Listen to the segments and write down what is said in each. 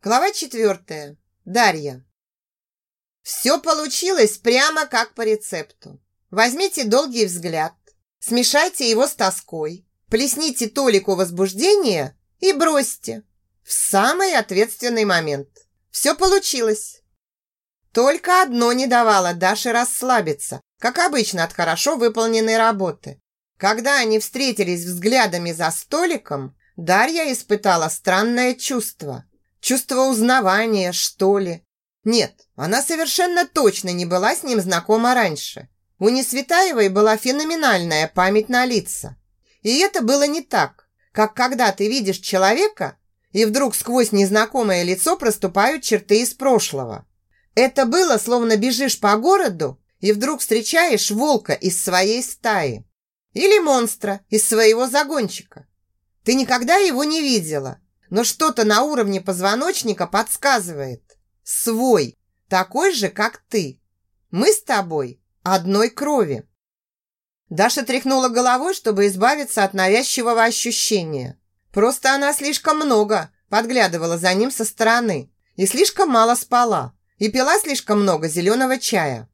Глава четвертая. Дарья. Все получилось прямо как по рецепту. Возьмите долгий взгляд, смешайте его с тоской, плесните толику возбуждения и бросьте. В самый ответственный момент. Все получилось. Только одно не давало Даше расслабиться, как обычно от хорошо выполненной работы. Когда они встретились взглядами за столиком, Дарья испытала странное чувство – Чувство узнавания, что ли? Нет, она совершенно точно не была с ним знакома раньше. У Несветаевой была феноменальная память на лица. И это было не так, как когда ты видишь человека, и вдруг сквозь незнакомое лицо проступают черты из прошлого. Это было, словно бежишь по городу, и вдруг встречаешь волка из своей стаи. Или монстра из своего загончика. Ты никогда его не видела, но что-то на уровне позвоночника подсказывает. Свой, такой же, как ты. Мы с тобой одной крови. Даша тряхнула головой, чтобы избавиться от навязчивого ощущения. Просто она слишком много подглядывала за ним со стороны и слишком мало спала, и пила слишком много зеленого чая.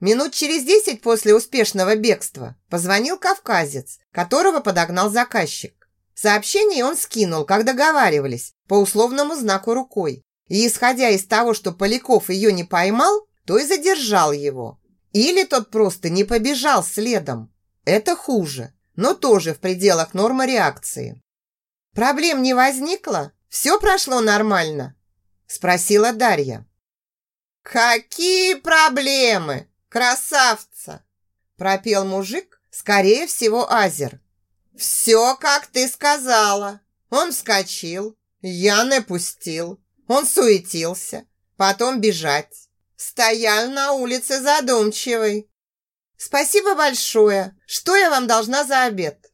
Минут через десять после успешного бегства позвонил кавказец, которого подогнал заказчик. Сообщение он скинул, как договаривались, по условному знаку рукой. И исходя из того, что Поляков ее не поймал, то и задержал его. Или тот просто не побежал следом. Это хуже, но тоже в пределах нормы реакции. «Проблем не возникло? Все прошло нормально?» Спросила Дарья. «Какие проблемы, красавца!» Пропел мужик, скорее всего, Азер. «Все, как ты сказала. Он вскочил, я напустил. Он суетился, потом бежать. Стоял на улице задумчивый. Спасибо большое. Что я вам должна за обед?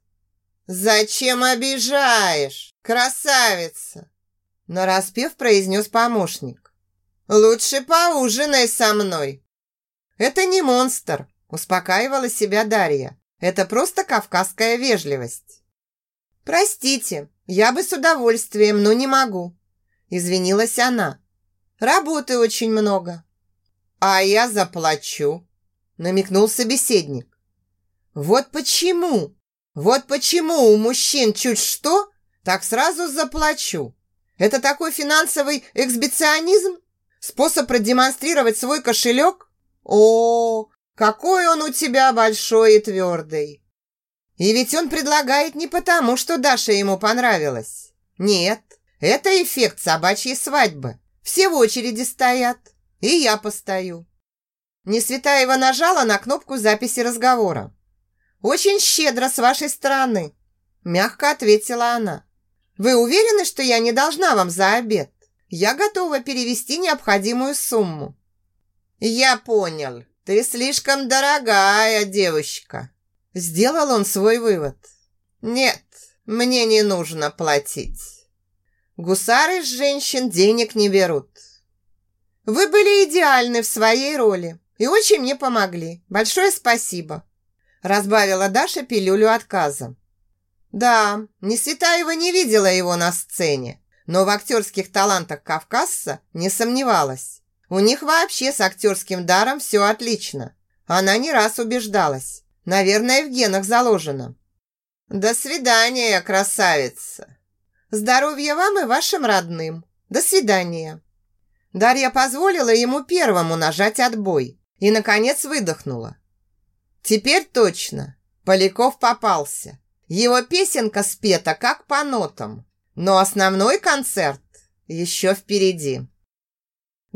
Зачем обижаешь, красавица? Нараспев произнес помощник. Лучше поужинай со мной. Это не монстр, успокаивала себя Дарья. Это просто кавказская вежливость. Простите, я бы с удовольствием, но не могу. Извинилась она. Работы очень много. А я заплачу, намекнул собеседник. Вот почему? Вот почему у мужчин чуть что, так сразу заплачу. Это такой финансовый эксбиционизм? Способ продемонстрировать свой кошелек? О, какой он у тебя большой и твердый. И ведь он предлагает не потому, что Даша ему понравилась. Нет, это эффект собачьей свадьбы. Все в очереди стоят, и я постою. Несветаева нажала на кнопку записи разговора. «Очень щедро с вашей стороны», – мягко ответила она. «Вы уверены, что я не должна вам за обед? Я готова перевести необходимую сумму». «Я понял», «Ты слишком дорогая девочка!» Сделал он свой вывод. «Нет, мне не нужно платить. Гусары с женщин денег не берут. Вы были идеальны в своей роли и очень мне помогли. Большое спасибо!» Разбавила Даша пилюлю отказа. Да, Несветаева не видела его на сцене, но в актерских талантах кавказца не сомневалась. У них вообще с актерским даром все отлично. Она не раз убеждалась. Наверное, в генах заложено. До свидания, красавица. Здоровья вам и вашим родным. До свидания. Дарья позволила ему первому нажать отбой и, наконец, выдохнула. Теперь точно. Поляков попался. Его песенка спета как по нотам. Но основной концерт еще впереди.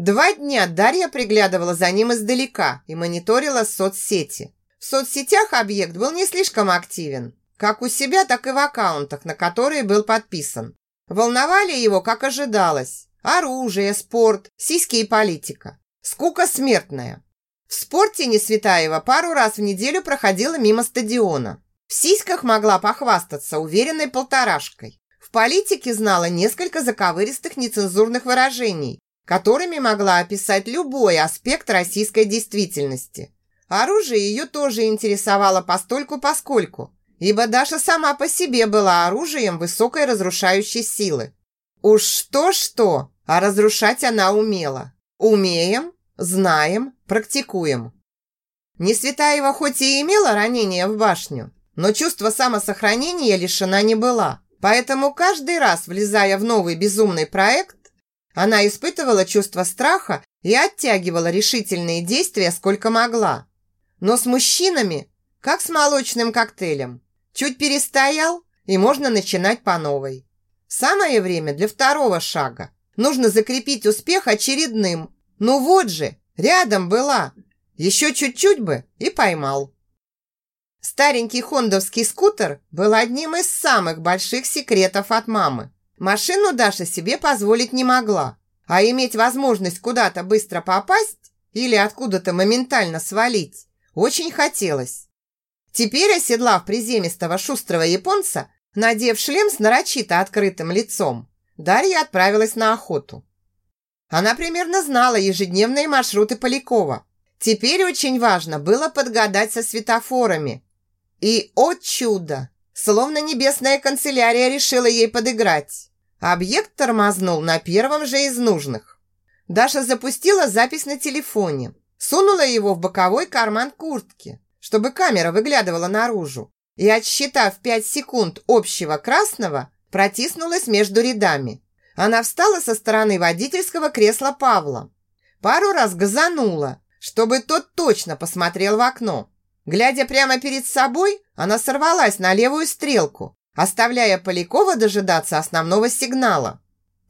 Два дня Дарья приглядывала за ним издалека и мониторила соцсети. В соцсетях объект был не слишком активен, как у себя, так и в аккаунтах, на которые был подписан. Волновали его, как ожидалось, оружие, спорт, сиськи и политика. Скука смертная. В спорте Несветаева пару раз в неделю проходила мимо стадиона. В сиськах могла похвастаться уверенной полторашкой. В политике знала несколько заковыристых нецензурных выражений, которыми могла описать любой аспект российской действительности. Оружие ее тоже интересовало постольку-поскольку, ибо Даша сама по себе была оружием высокой разрушающей силы. Уж что-что, а разрушать она умела. Умеем, знаем, практикуем. Несветаева хоть и имела ранение в башню, но чувство самосохранения лишена не была. Поэтому каждый раз, влезая в новый безумный проект, она испытывала чувство страха и оттягивала решительные действия сколько могла. Но с мужчинами, как с молочным коктейлем, чуть перестоял, и можно начинать по новой. Самое время для второго шага. Нужно закрепить успех очередным. Ну вот же, рядом была. Еще чуть-чуть бы и поймал. Старенький хондовский скутер был одним из самых больших секретов от мамы. Машину Даша себе позволить не могла, а иметь возможность куда-то быстро попасть или откуда-то моментально свалить очень хотелось. Теперь, оседлав приземистого шустрого японца, надев шлем с нарочито открытым лицом, Дарья отправилась на охоту. Она примерно знала ежедневные маршруты Полякова. Теперь очень важно было подгадать со светофорами. И, о чудо, словно небесная канцелярия решила ей подыграть. Объект тормознул на первом же из нужных. Даша запустила запись на телефоне, сунула его в боковой карман куртки, чтобы камера выглядывала наружу, и, отсчитав пять секунд общего красного, протиснулась между рядами. Она встала со стороны водительского кресла Павла. Пару раз газанула, чтобы тот точно посмотрел в окно. Глядя прямо перед собой, она сорвалась на левую стрелку, оставляя Полякова дожидаться основного сигнала.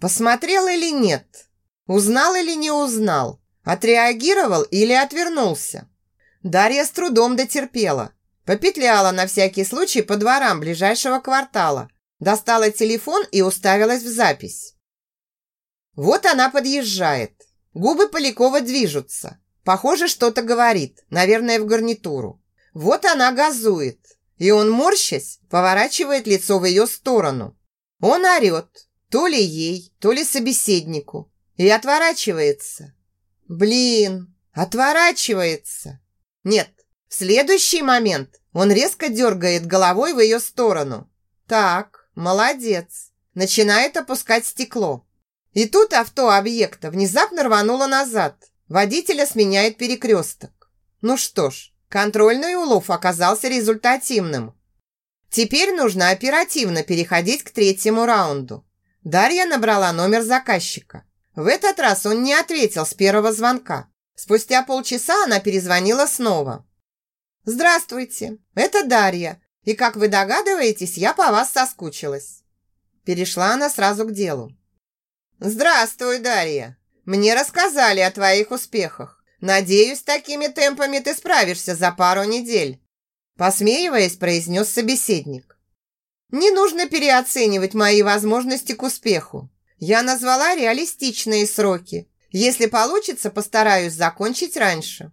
Посмотрел или нет? Узнал или не узнал? Отреагировал или отвернулся? Дарья с трудом дотерпела. Попетляла на всякий случай по дворам ближайшего квартала, Достала телефон и уставилась в запись. Вот она подъезжает. Губы Полякова движутся. Похоже, что-то говорит, наверное, в гарнитуру. Вот она газует. И он, морщась, поворачивает лицо в ее сторону. Он орет. То ли ей, то ли собеседнику. И отворачивается. Блин, отворачивается. Нет, в следующий момент он резко дергает головой в ее сторону. Так, Молодец. Начинает опускать стекло. И тут авто объекта внезапно рвануло назад. Водителя сменяет перекресток. Ну что ж, контрольный улов оказался результативным. Теперь нужно оперативно переходить к третьему раунду. Дарья набрала номер заказчика. В этот раз он не ответил с первого звонка. Спустя полчаса она перезвонила снова. «Здравствуйте, это Дарья. И, как вы догадываетесь, я по вас соскучилась». Перешла она сразу к делу. «Здравствуй, Дарья. Мне рассказали о твоих успехах. Надеюсь, такими темпами ты справишься за пару недель», посмеиваясь, произнес собеседник. «Не нужно переоценивать мои возможности к успеху. Я назвала реалистичные сроки. Если получится, постараюсь закончить раньше».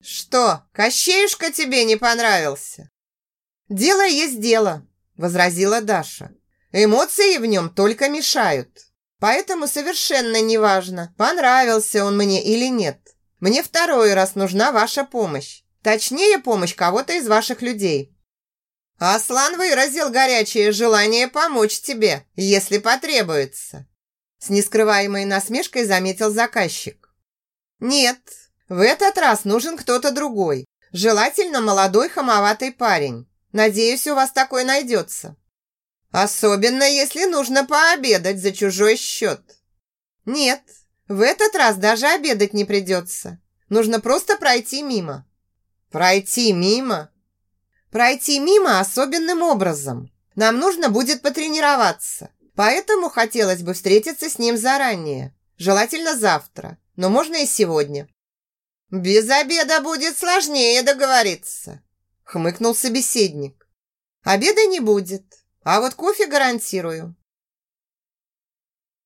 «Что, Кощеюшка тебе не понравился?» «Дело есть дело», – возразила Даша. «Эмоции в нем только мешают. Поэтому совершенно неважно, понравился он мне или нет. Мне второй раз нужна ваша помощь. Точнее, помощь кого-то из ваших людей». «Аслан выразил горячее желание помочь тебе, если потребуется», с нескрываемой насмешкой заметил заказчик. «Нет, в этот раз нужен кто-то другой, желательно молодой хамоватый парень. Надеюсь, у вас такой найдется. Особенно, если нужно пообедать за чужой счет. Нет, в этот раз даже обедать не придется. Нужно просто пройти мимо. Пройти мимо? Пройти мимо особенным образом. Нам нужно будет потренироваться. Поэтому хотелось бы встретиться с ним заранее. Желательно завтра, но можно и сегодня. Без обеда будет сложнее договориться хмыкнул собеседник. Обеда не будет, а вот кофе гарантирую.